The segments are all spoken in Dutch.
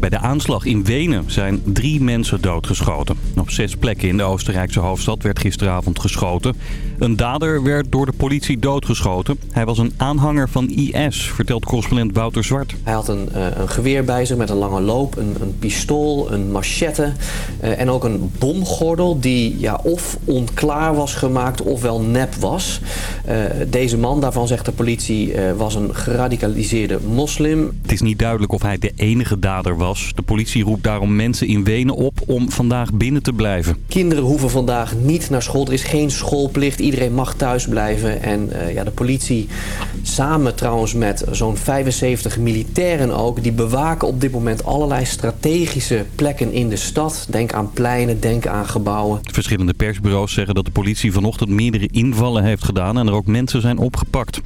Bij de aanslag in Wenen zijn drie mensen doodgeschoten. Op zes plekken in de Oostenrijkse hoofdstad werd gisteravond geschoten. Een dader werd door de politie doodgeschoten. Hij was een aanhanger van IS, vertelt correspondent Wouter Zwart. Hij had een, uh, een geweer bij zich met een lange loop, een, een pistool, een machette uh, en ook een bomgordel die ja, of onklaar was gemaakt ofwel nep was. Uh, deze man, daarvan zegt de politie, was een geradicaliseerde moslim. Het is niet duidelijk of hij de enige dader was. De politie roept daarom mensen in Wenen op om vandaag binnen te blijven. Kinderen hoeven vandaag niet naar school. Er is geen schoolplicht. Iedereen mag thuis blijven. En uh, ja, de politie, samen trouwens met zo'n 75 militairen ook... die bewaken op dit moment allerlei strategische plekken in de stad. Denk aan pleinen, denk aan gebouwen. Verschillende persbureaus zeggen dat de politie vanochtend meerdere invallen heeft gedaan... en er ook mensen zijn opgepakt.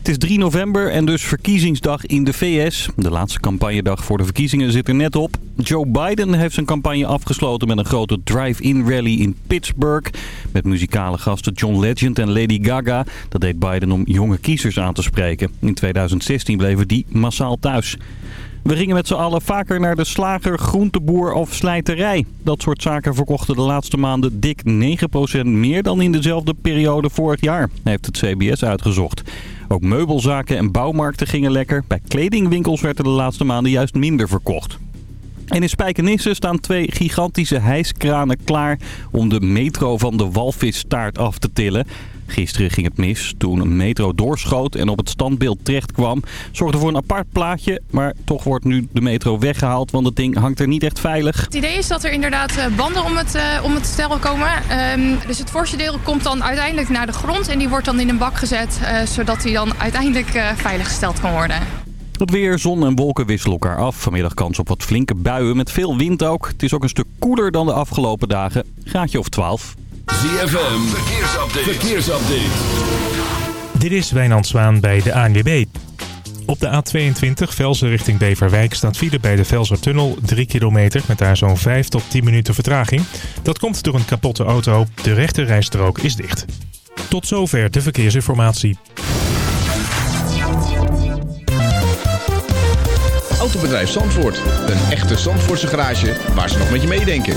Het is 3 november en dus verkiezingsdag in de VS. De laatste campagnedag voor de verkiezingen zit er net op. Joe Biden heeft zijn campagne afgesloten met een grote drive-in rally in Pittsburgh. Met muzikale gasten John Legend en Lady Gaga. Dat deed Biden om jonge kiezers aan te spreken. In 2016 bleven die massaal thuis. We gingen met z'n allen vaker naar de slager, groenteboer of slijterij. Dat soort zaken verkochten de laatste maanden dik 9% meer dan in dezelfde periode vorig jaar, heeft het CBS uitgezocht. Ook meubelzaken en bouwmarkten gingen lekker. Bij kledingwinkels werd er de laatste maanden juist minder verkocht. En in Spijkenisse staan twee gigantische hijskranen klaar om de metro van de walvisstaart af te tillen. Gisteren ging het mis toen een metro doorschoot en op het standbeeld terecht kwam. Zorgde voor een apart plaatje, maar toch wordt nu de metro weggehaald, want het ding hangt er niet echt veilig. Het idee is dat er inderdaad banden om het, uh, om het stel komen. Um, dus het voorste deel komt dan uiteindelijk naar de grond en die wordt dan in een bak gezet, uh, zodat die dan uiteindelijk uh, veiliggesteld kan worden. Het weer, zon en wolken wisselen elkaar af. Vanmiddag kans op wat flinke buien met veel wind ook. Het is ook een stuk koeler dan de afgelopen dagen. Graadje of 12. ZFM, verkeersupdate. verkeersupdate. Dit is Wijnand Zwaan bij de ANWB. Op de A22 Velsen richting Beverwijk staat file bij de Velsertunnel 3 kilometer met daar zo'n 5 tot 10 minuten vertraging. Dat komt door een kapotte auto. De rechte rijstrook is dicht. Tot zover de verkeersinformatie. Autobedrijf Zandvoort. Een echte Zandvoortse garage waar ze nog met je meedenken.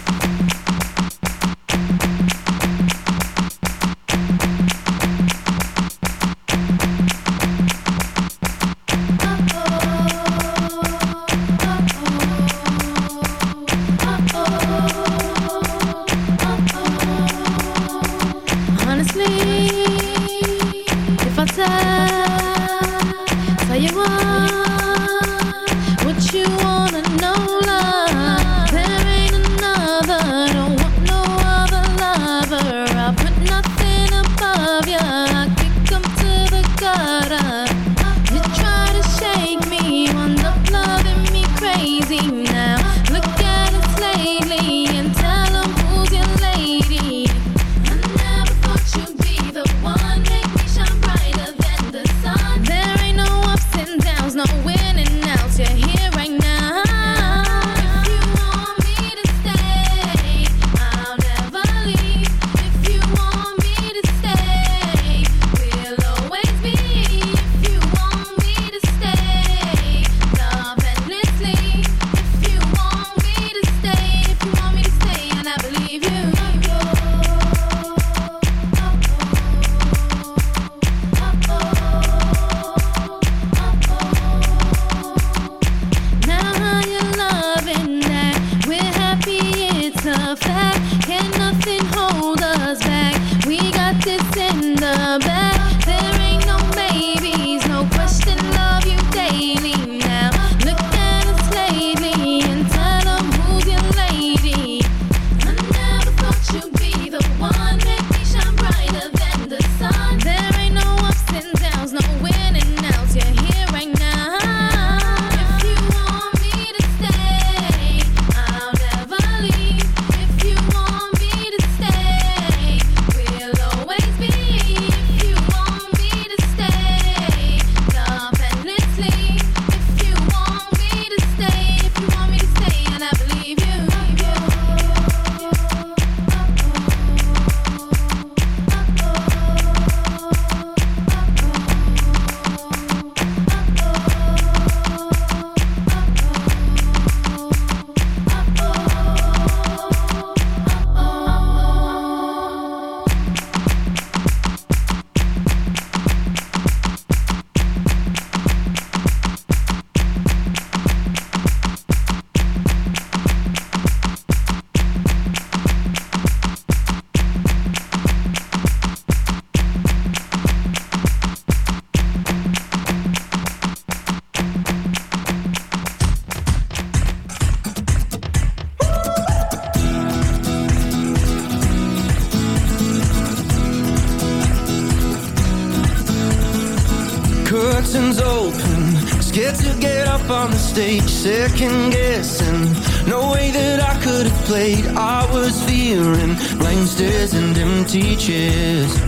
second guessing. No way that I could have played. I was fearing blank stares and empty chairs.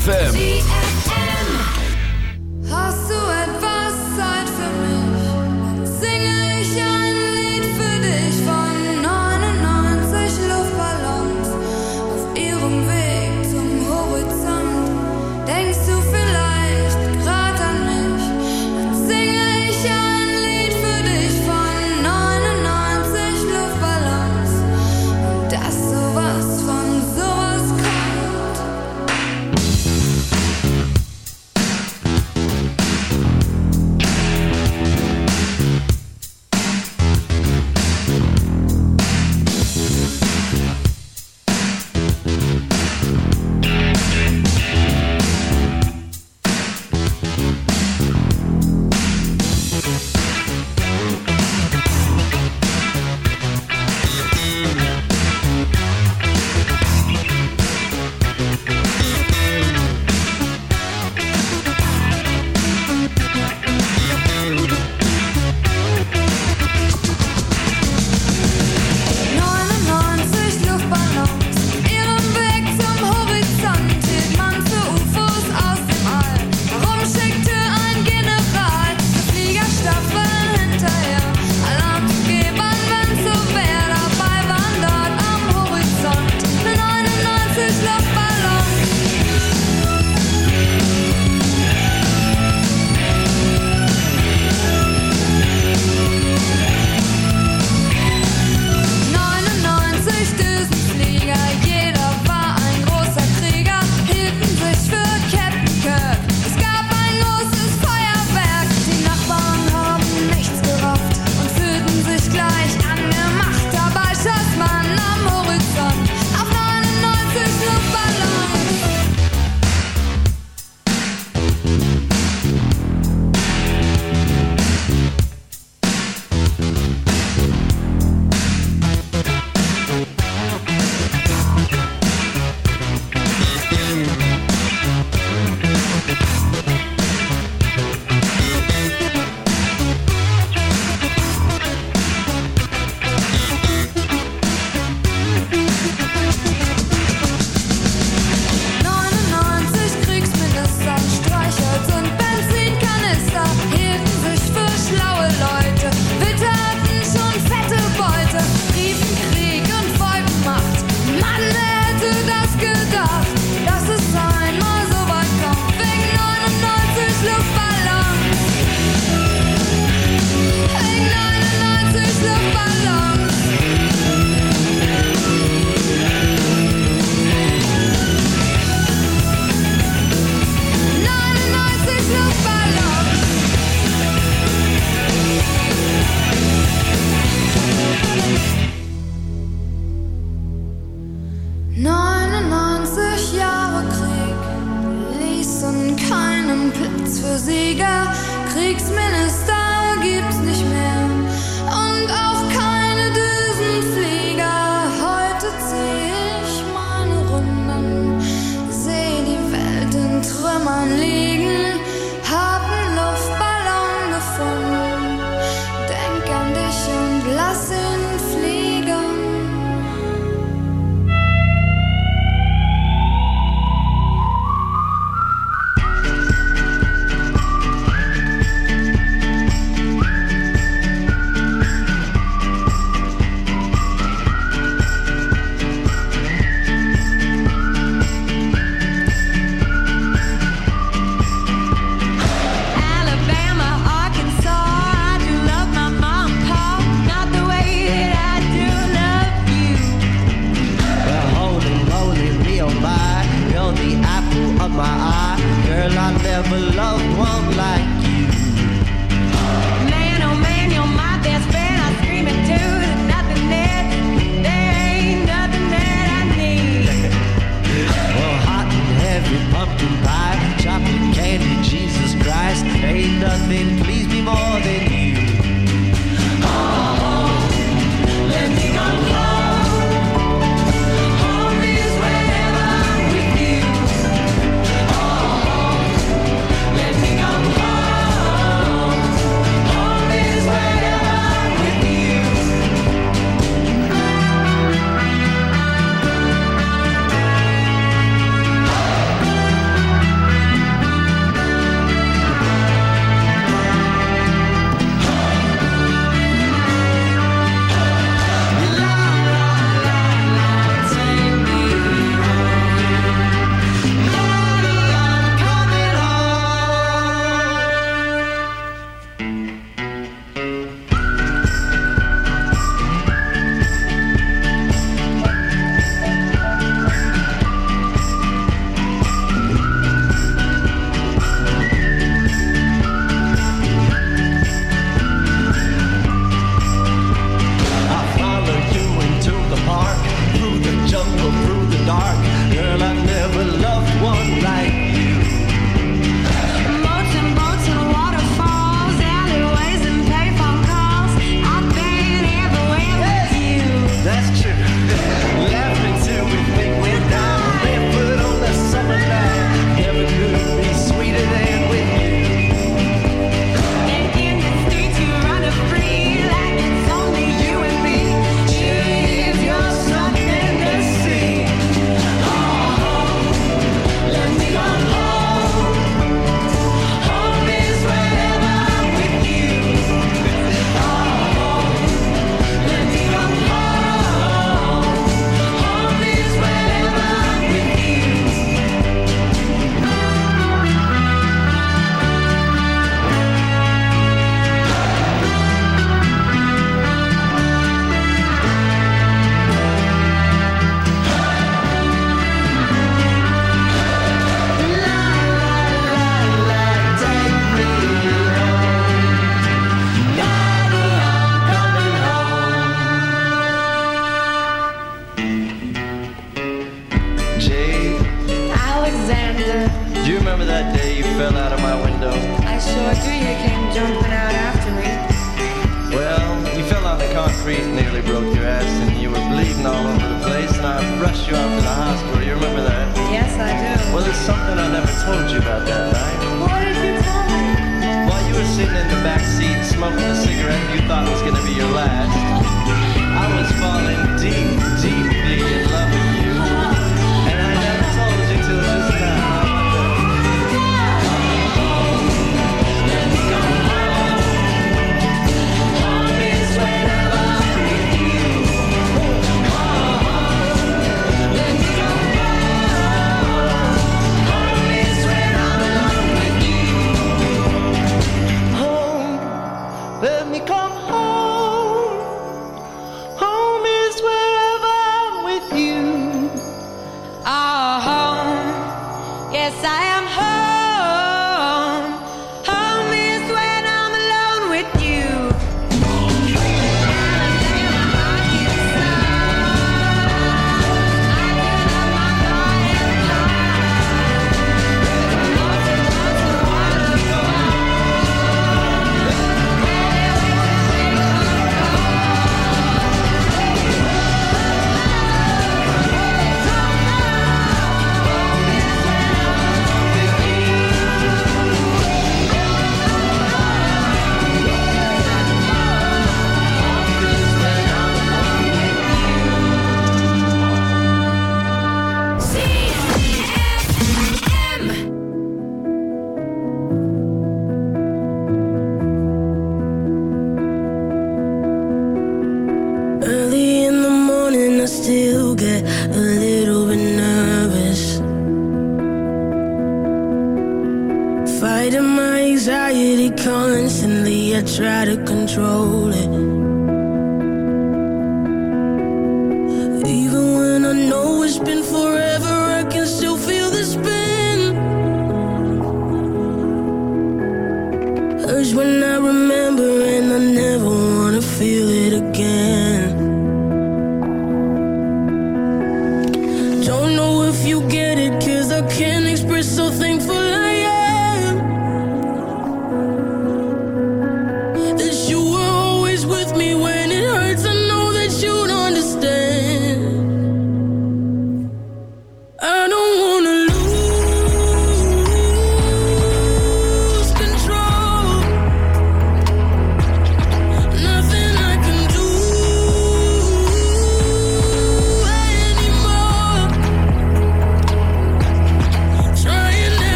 ZFM.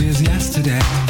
Is yesterday.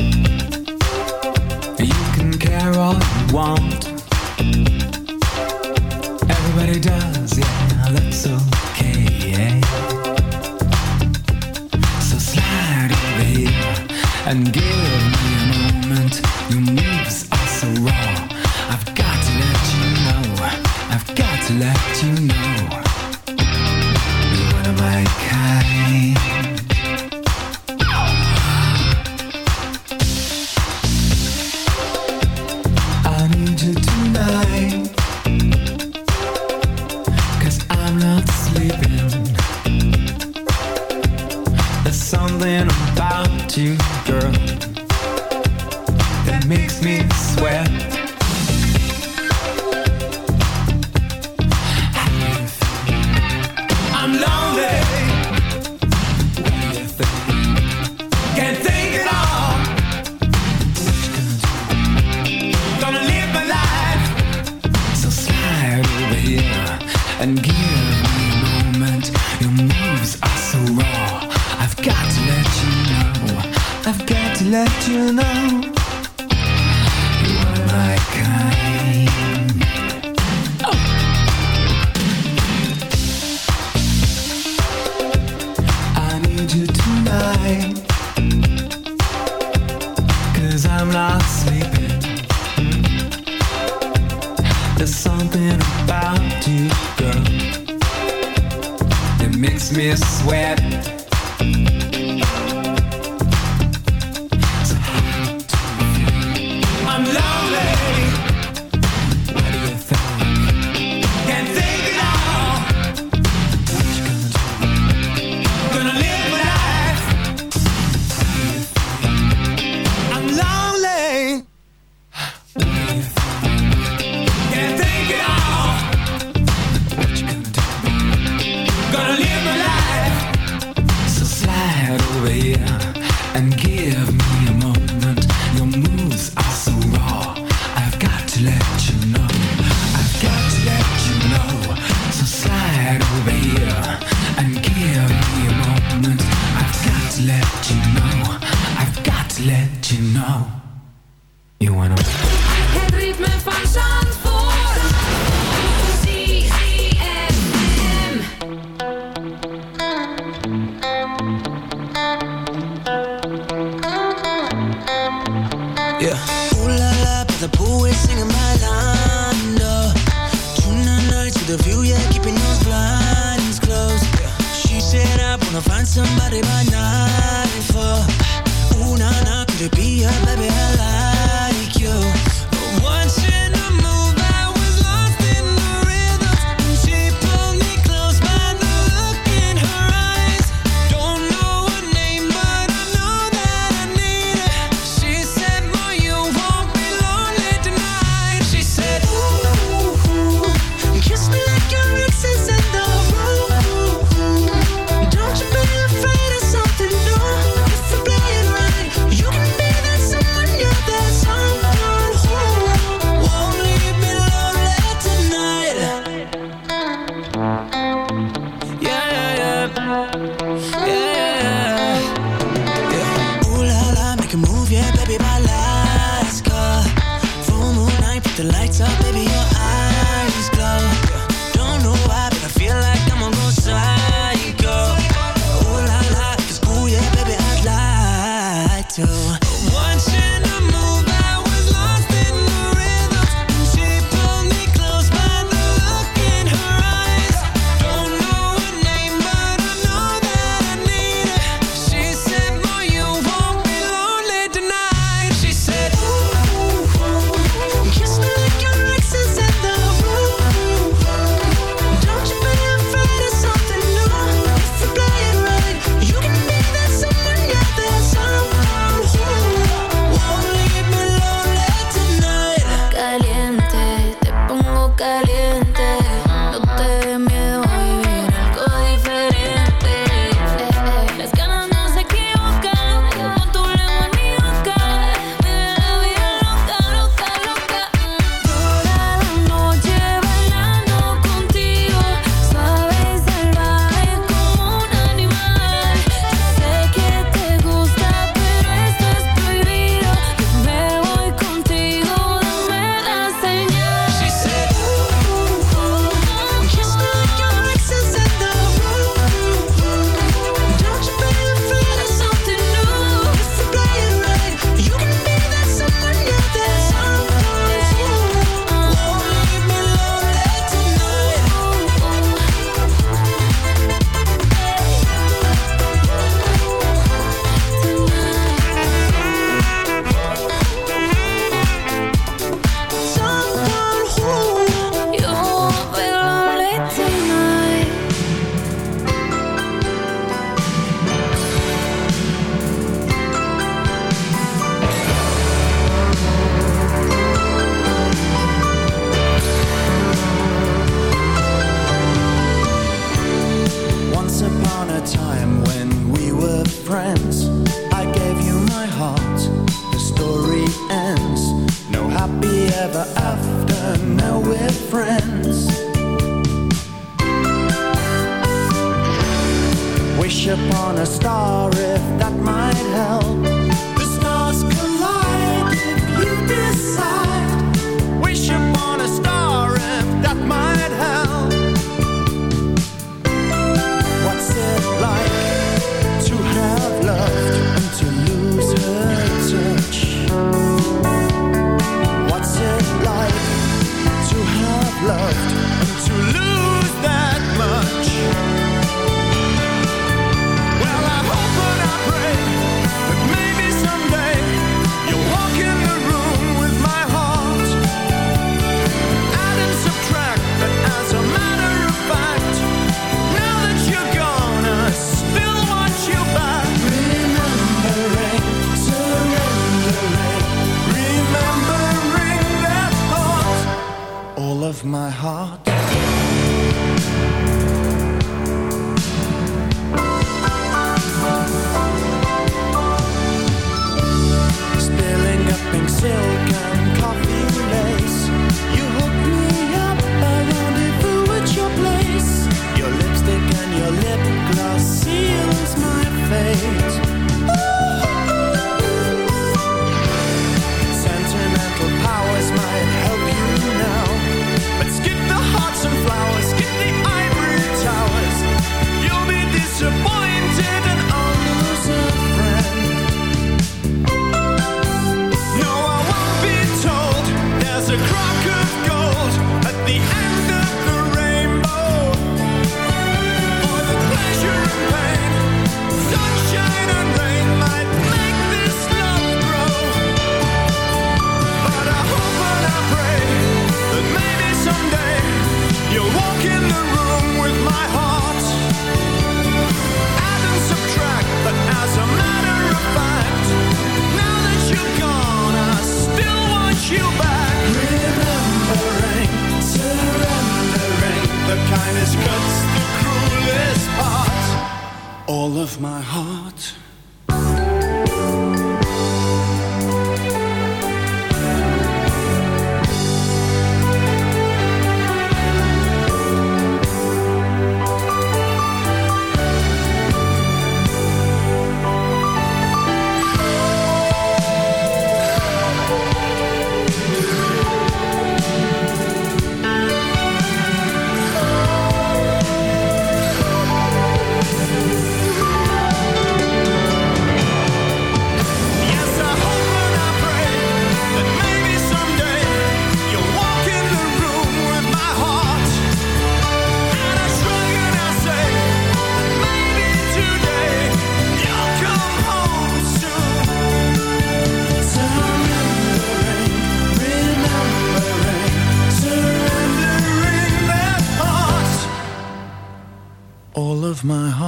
Lights up, baby, of my heart.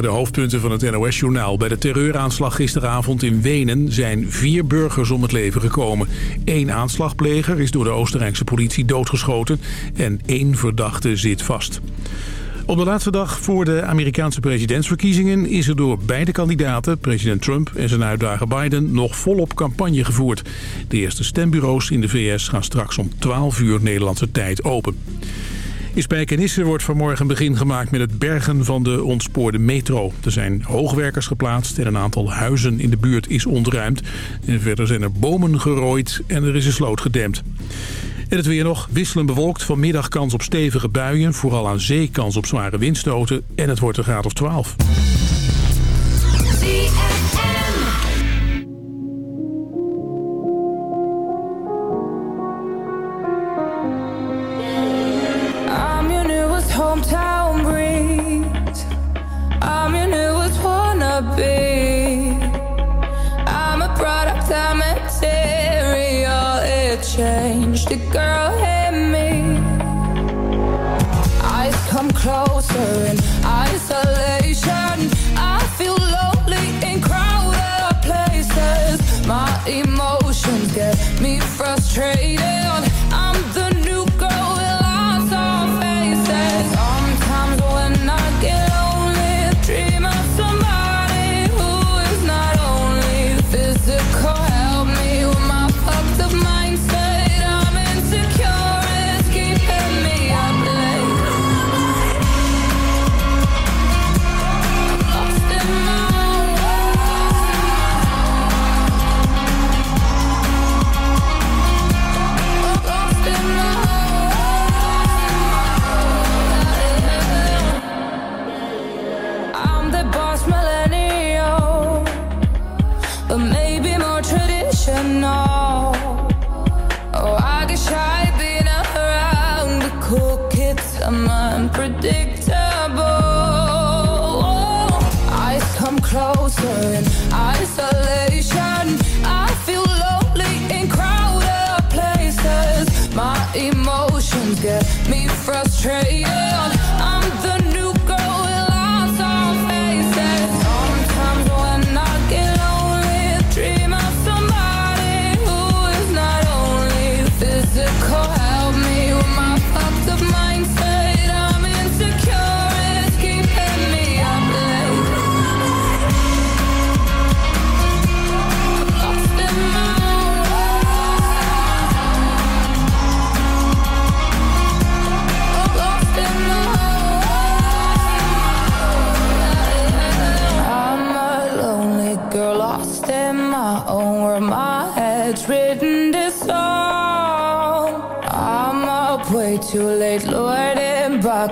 De hoofdpunten van het NOS-journaal. Bij de terreuraanslag gisteravond in Wenen zijn vier burgers om het leven gekomen. Eén aanslagpleger is door de Oostenrijkse politie doodgeschoten en één verdachte zit vast. Op de laatste dag voor de Amerikaanse presidentsverkiezingen is er door beide kandidaten, president Trump en zijn uitdager Biden, nog volop campagne gevoerd. De eerste stembureaus in de VS gaan straks om 12 uur Nederlandse tijd open. In Spijkenisse wordt vanmorgen begin gemaakt met het bergen van de ontspoorde metro. Er zijn hoogwerkers geplaatst en een aantal huizen in de buurt is ontruimd. En verder zijn er bomen gerooid en er is een sloot gedempt. En het weer nog wisselend bewolkt. Vanmiddag kans op stevige buien. Vooral aan zee kans op zware windstoten. En het wordt een graad of 12. be. I'm a product, I'm material. It changed the girl in me. Eyes come closer and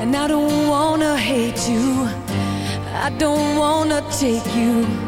And I don't wanna hate you, I don't wanna take you.